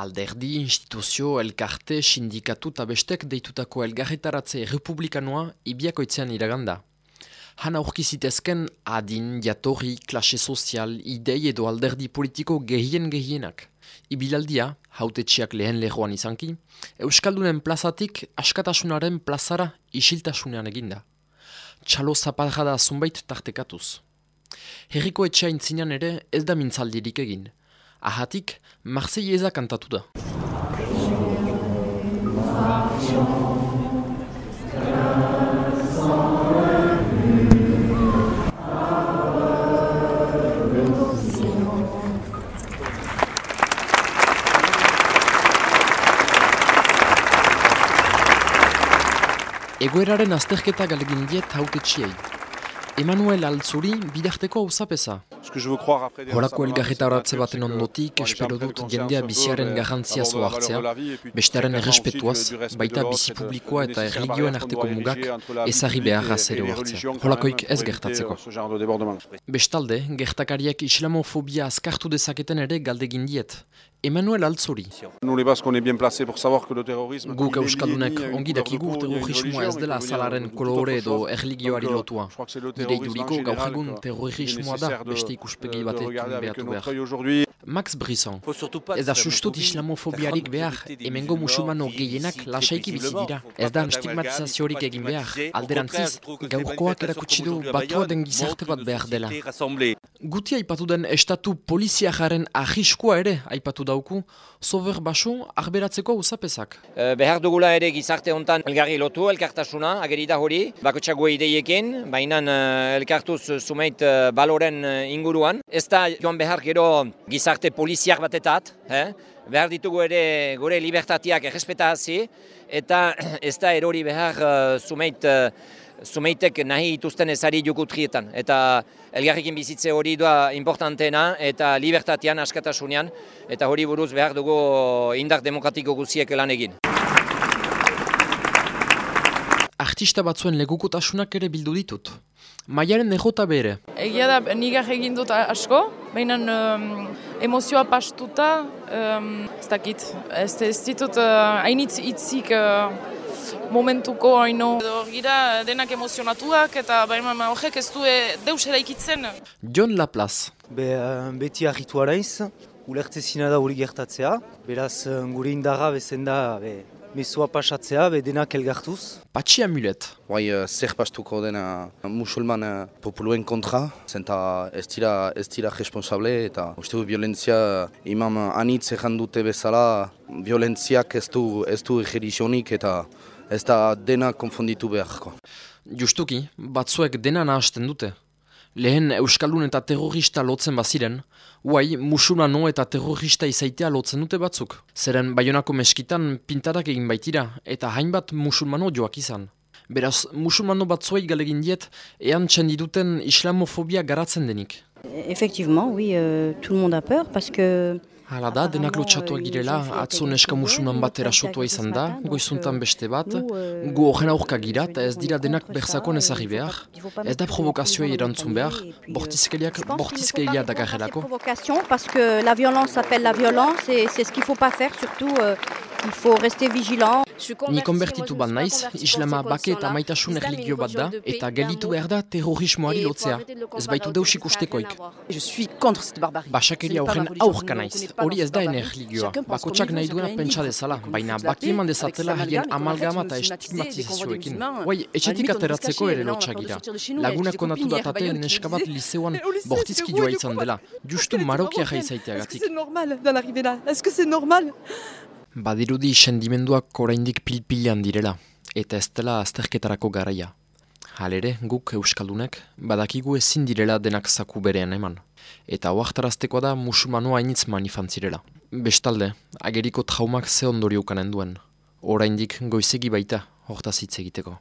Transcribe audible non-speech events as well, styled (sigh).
Alderdi, instituzio, elkarte, sindikatu eta bestek deitutako elgarretaratze republikanoa ibiakoitzean iraganda. Han aurkizitezken adin, jatorri, klase sozial, idei edo alderdi politiko gehien gehienak. Ibilaldia, hautetxiak lehen lehoan izanki, Euskaldunen plazatik askatasunaren plazara isiltasunean eginda. Txalo zaparra zunbait tartekatuz. Herriko etxea intzinean ere ez da mintzaldirik egin. Ahatik, Marseillaisa kantatu da. Egoeraren azterketa galegin diet hautetxiei. Emanuel Altzuri bidarteko hausapesa. Horako elgarreta horatze baten ondotik, espero dut jendea biziaren garrantzia zoa hartzea, bestearen errespetuaz, baita bizi publikoa eta erligioen arteko mugak ezagri beharra zere hartzea. Holakoik ez gertatzeko. Bestalde, gertakariak islamofobia azkartu dezaketen ere galdegin diet. Emmanuel Altzori. Guk euskaldunek ongi dakigu terrorismoa ez dela azalaren kolore edo erligioari lotua. Nire iduriko gaur egun terrorismoa da beste ikuspegi batekin behatu behar. Max Brisson, ez da sustut islamofobiarik behar, emengo musulmano gehienak lasaiki bizi dira. Ez da stigmatizaziorik egin behar, alderantziz, gaurkoak erakutsi du batua den gizarte bat behar dela. Guti aipatu den estatu poliziajaren ahiskua ere aipatu dauku, sober basu arberatzeko usapezak. Behar dugula ere gizarte hontan elgarri lotu, elkartasuna, agerida hori, bakotxagoa ideiekin, baina elkartuz sumeit baloren inguruan. Ez da joan behar gero gizarte poliziak batetat, eh? behar ditugu ere gure libertatiak errespetazi, eta (clears throat) ez da erori behar uh, sumeit, uh, sumeitek nahi ituzten ezari jukutrietan. Eta elgarrikin bizitze hori da importantena eta libertatean askatasunean, eta hori buruz behar dugu indar demokratiko guziek lan egin. Artista batzuen legukotasunak ere bildu ditut. Maiaren egota bere. Egia da, nigar egin dut asko, baina um, emozioa pastuta, um, ez dakit, ez, ez ditut uh, hainitz itzik uh, momentuko haino. Gira denak emozionatuak eta baina horrek ez du e, deus eraikitzen. John Laplace. Be, uh, beti argitu araiz, ulertzezina da hori gertatzea, beraz gure indarra bezen da be, Mesua pasatzea, be denak elgartuz. Patxi amulet. Bai, uh, zer pastuko dena musulman uh, populuen kontra, zenta ez dira, ez dira responsable eta uste du violentzia imam anitz ejan dute bezala, violentziak ez du, ez du egerizionik eta ez da dena konfonditu beharko. Justuki, batzuek dena nahasten dute. Lehen Euskaldun eta terrorista lotzen baziren, huai musulmano eta terrorista izaitea lotzen dute batzuk. Zeren Bayonako meskitan pintadak egin baitira eta hainbat musulmano joak izan. Beraz, musulmano batzuei galegin diet, ean txendiduten islamofobia garatzen denik. Effectivement, oui, euh, tout le monde a peur, parce que... Hala da, denak lotxatuak girela, atzo neska musulman bat erasotua izan da, goizuntan beste bat, gu horren aurka gira, eta ez dira denak berzakoan ezagri behar, ez da provokazioa erantzun behar, bortizkeliak bortizkelia da garrelako. parce que la violence appelle la violence, et c'est ce qu'il faut pas faire, surtout... Euh, Il faut rester vigilant. Ni konbertitu bat naiz, islama bake eta maitasun erligio bat da, eta gelitu behar da terrorismoari lotzea. Ez baitu deus ikustekoik. Basakeria horren aurka naiz, hori ez da erligioa. Bakotsak nahi duena pentsa dezala, baina baki eman dezatela haien amalgama eta estigmatizazioekin. Guai, etxetik ateratzeko ere lotxagira. Lagunak konatu datate neskabat liseuan (laughs) bortizki joa izan dela, (laughs) justu marokia jaizaiteagatik. Est-ce que c'est normal Badirudi sendimenduak oraindik pilpilan direla, eta ez dela azterketarako garaia. Halere, guk Euskaldunek, badakigu ezin direla denak zaku berean eman. Eta oaktarazteko da musulmanoa hainitz manifantzirela. Bestalde, ageriko traumak ze ondoriokanen duen. Oraindik goizegi baita, hortaz hitz egiteko.